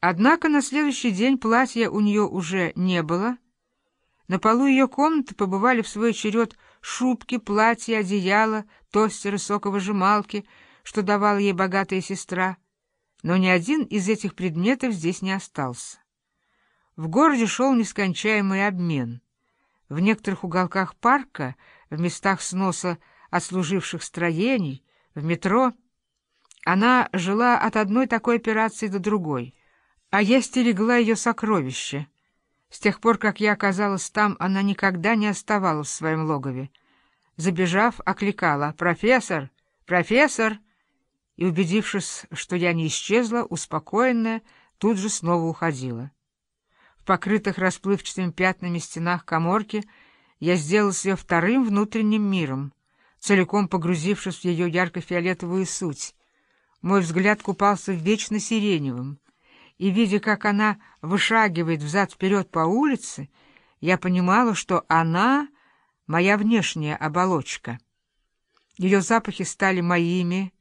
Однако на следующий день платья у нее уже не было. На полу ее комнаты побывали в свой черед шубки, платья, одеяла, тостеры, соковыжималки, что давала ей богатая сестра. Но ни один из этих предметов здесь не остался. В городе шел нескончаемый обмен. В некоторых уголках парка, в местах сноса отслуживших строений, в метро, она жила от одной такой операции до другой — а я стерегла ее сокровище. С тех пор, как я оказалась там, она никогда не оставалась в своем логове. Забежав, окликала «Профессор! Профессор!» и, убедившись, что я не исчезла, успокоенная, тут же снова уходила. В покрытых расплывчатыми пятнами стенах коморки я сделала ее вторым внутренним миром, целиком погрузившись в ее ярко-фиолетовую суть. Мой взгляд купался в вечно сиреневом, и, видя, как она вышагивает взад-вперед по улице, я понимала, что она — моя внешняя оболочка. Ее запахи стали моими,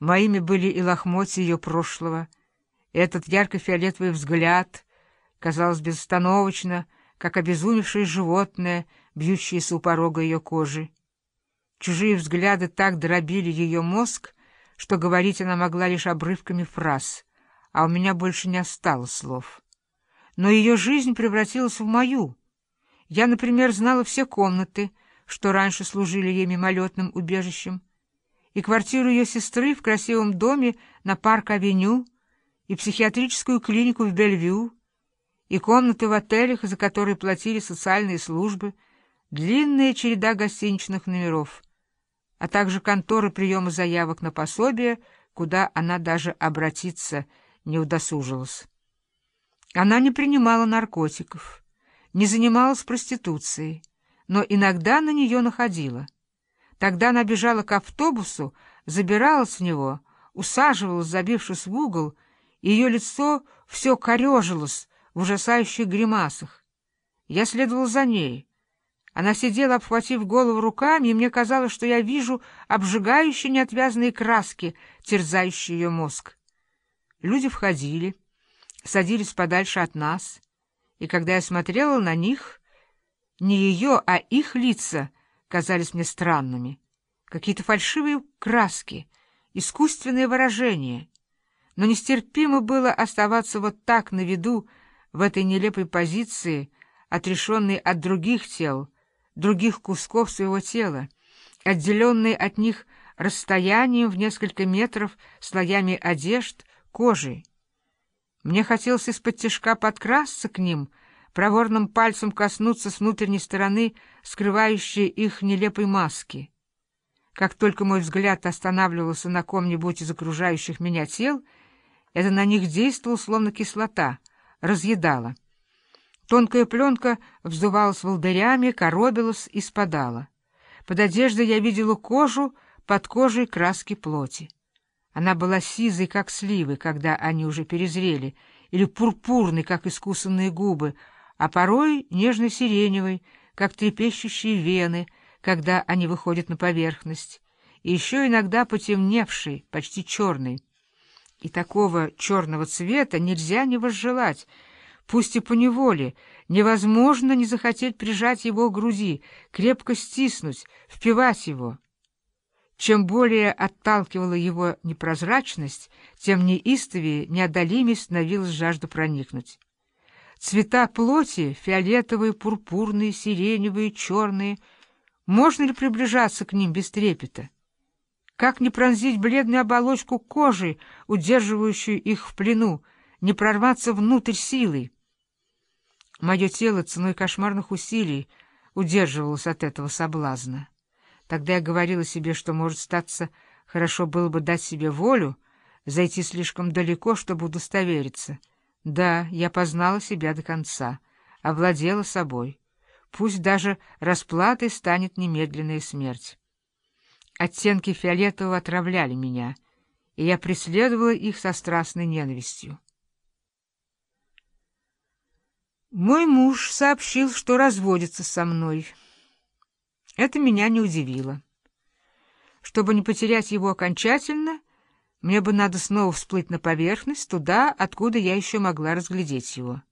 моими были и лохмотья ее прошлого. Этот ярко-фиолетовый взгляд, казалось безостановочно, как обезумевшее животное, бьющееся у порога ее кожи. Чужие взгляды так дробили ее мозг, что говорить она могла лишь обрывками фраз — а у меня больше не осталось слов. Но ее жизнь превратилась в мою. Я, например, знала все комнаты, что раньше служили ей мимолетным убежищем, и квартиру ее сестры в красивом доме на Парк-авеню, и психиатрическую клинику в Бельвью, и комнаты в отелях, за которые платили социальные службы, длинная череда гостиничных номеров, а также конторы приема заявок на пособие, куда она даже обратиться не удосужилась. Она не принимала наркотиков, не занималась проституцией, но иногда на нее находила. Тогда она бежала к автобусу, забиралась в него, усаживалась, забившись в угол, и ее лицо все корежилось в ужасающих гримасах. Я следовал за ней. Она сидела, обхватив голову руками, и мне казалось, что я вижу обжигающие неотвязные краски, терзающие ее мозг. Люди входили, садились подальше от нас, и когда я смотрела на них, не ее, а их лица казались мне странными. Какие-то фальшивые краски, искусственные выражения. Но нестерпимо было оставаться вот так на виду, в этой нелепой позиции, отрешенной от других тел, других кусков своего тела, отделенной от них расстоянием в несколько метров слоями одежд, кожей. Мне хотелось из-под тяжка подкрасться к ним, проворным пальцем коснуться с внутренней стороны, скрывающей их нелепой маски. Как только мой взгляд останавливался на ком-нибудь из окружающих меня тел, это на них действовало словно кислота, разъедала. Тонкая пленка вздувалась волдырями, коробилась и спадала. Под одеждой я видела кожу, под кожей краски плоти. Она была сизой, как сливы, когда они уже перезрели, или пурпурной, как искусанные губы, а порой нежно-сиреневой, как трепещущие вены, когда они выходят на поверхность, и еще иногда потемневшей, почти черной. И такого черного цвета нельзя не возжелать, пусть и поневоле, невозможно не захотеть прижать его к груди, крепко стиснуть, впивать его. Чем более отталкивала его непрозрачность, тем неистовее, неодолимее становилась жажда проникнуть. Цвета плоти — фиолетовые, пурпурные, сиреневые, черные. Можно ли приближаться к ним без трепета? Как не пронзить бледную оболочку кожи, удерживающую их в плену, не прорваться внутрь силой? Мое тело ценой кошмарных усилий удерживалось от этого соблазна. Тогда я говорила себе, что, может, статься, хорошо было бы дать себе волю, зайти слишком далеко, чтобы удостовериться. Да, я познала себя до конца, овладела собой. Пусть даже расплатой станет немедленная смерть. Оттенки фиолетового отравляли меня, и я преследовала их со страстной ненавистью. Мой муж сообщил, что разводится со мной — это меня не удивило. Чтобы не потерять его окончательно, Мне бы надо снова всплыть на поверхность, туда, откуда я еще могла разглядеть его.